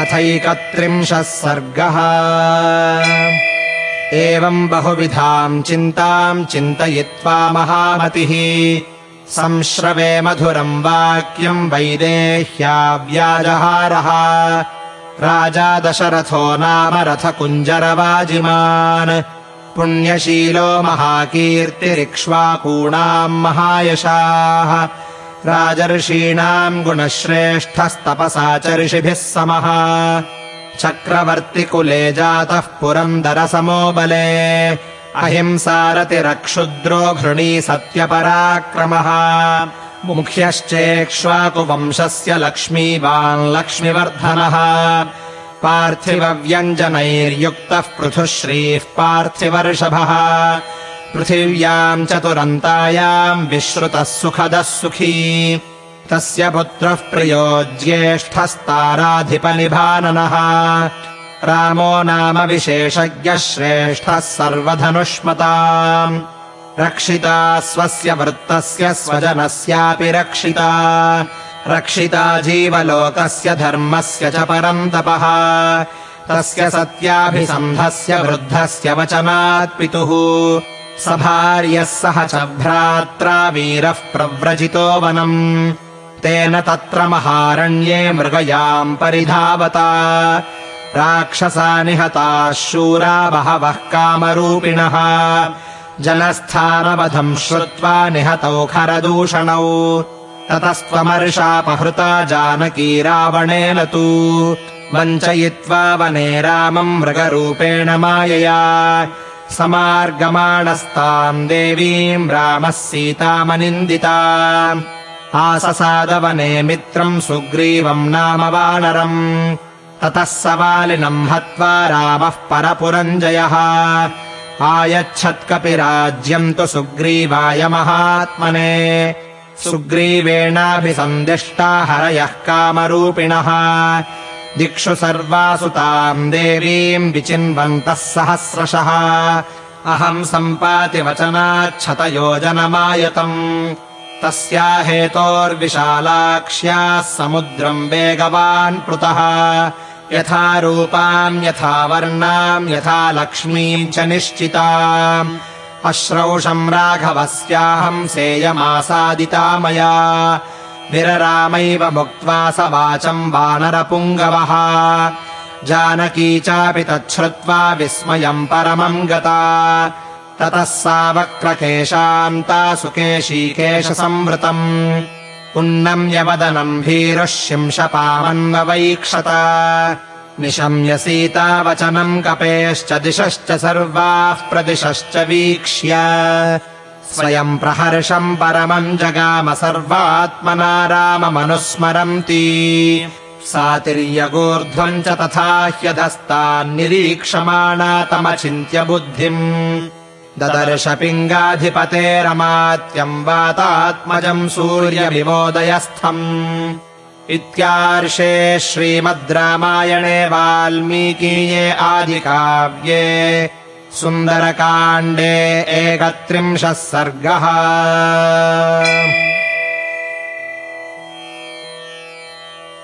अथैकत्रिंशः सर्गः। एवम् बहुविधाम् चिन्ताम् चिन्तयित्वा महामतिः। संश्रवे मधुरम् वाक्यम् वैदेह्याव्याजहारः राजा दशरथो नाम रथकुञ्जरवाजिमान्। पुण्यशीलो महाकीर्तिरिक्ष्वाकूणाम् महायशाः राजर्षीणाम् गुणश्रेष्ठस्तपसा च ऋषिभिः समः। चक्रवर्तिकुले जातः पुरन्दरसमो बले। अहिंसारतिरक्षुद्रो घृणी सत्यपराक्रमः। मुख्यश्चेक्ष्वाकुवंशस्य लक्ष्मीवान् लक्ष्मिवर्धनः। पार्थिवव्यञ्जनैर्युक्तः पृथुः श्रीः पार्थिवर्षभः पृथिव्याम् चतुरन्तायाम् विश्रुतः सुखदः सुखी। तस्य पुत्रः प्रियो ज्येष्ठस्ताराधिपनिभाननः रामो नाम विशेषज्ञः श्रेष्ठः सर्वधनुष्मताम्। रक्षिता स्वस्य वृत्तस्य स्वजनस्यापि रक्षिता। रक्षिता जीवलोकस्य धर्मस्य च परन्तपः। तस्य सत्याभिसन्धस्य वृद्धस्य वचनात् पितुः स भार्यः सह च भ्रात्रा वीरः प्रव्रजितो वनम्। तेन तत्र महारण्ये मृगयाम् परिधावता। राक्षसा निहताः शूरा बहवः कामरूपिणः। जनस्थानवधम् श्रुत्वा निहतौ खरदूषणौ। ततस्त्वमर्षापहृता जानकी रावणेन तु। वञ्चयित्वा वने रामम् मृगरूपेण मायया समार्गमाणस्ताम् देवीम् रामः सीतामनिन्दिता आससादवने मित्रम् सुग्रीवम् नाम वानरम् ततः स वालिनम् हत्वा रामः परपुरञ्जयः आयच्छत्कपिराज्यम् तु सुग्रीवाय महात्मने सुग्रीवेणाभिसन्दिष्टा हरयः कामरूपिणः दिक्षु सर्वासु ताम् देवीम् विचिन्वन्तः सहस्रशः। अहम् सम्पाति वचनाच्छतयोजनमायतम् तस्या हेतोर्विशालाक्ष्याः समुद्रम् वेगवान् प्लुतः यथा रूपाम् यथा वर्णाम् यथा लक्ष्मीम् च निश्चिता अश्रौषम् राघवस्याहम् सेयमासादिता मया विररामैव मुक्त्वा स वाचम् वानरपुङ्गवः। जानकी चापि तच्छ्रुत्वा विस्मयम् परमम् गता। ततः सा वक्रकेशान्ता सुकेशीकेशसंवृतम् उन्नम्यवदनम् भीरुः शिंशपामन्ववैक्षत निशम्य सीतावचनम् कपेश्च दिशश्च सर्वाः प्रदिशश्च वीक्ष्य स्वयम् प्रहर्षम् परमम् जगाम सर्वात्मना राममनुस्मरन्ती सा तिर्यगूर्ध्वम् च तथा ह्यधस्तान्निरीक्षमाणा तमचिन्त्य बुद्धिम्। ददर्श पिङ्गाधिपतेरमात्यम् वातात्मजम् सूर्यविमोदयस्थम्। इत्यार्षे श्रीमद् रामायणे वाल्मीकीये आदिकाव्ये सुन्दरकाण्डे एकत्रिंशः सर्गः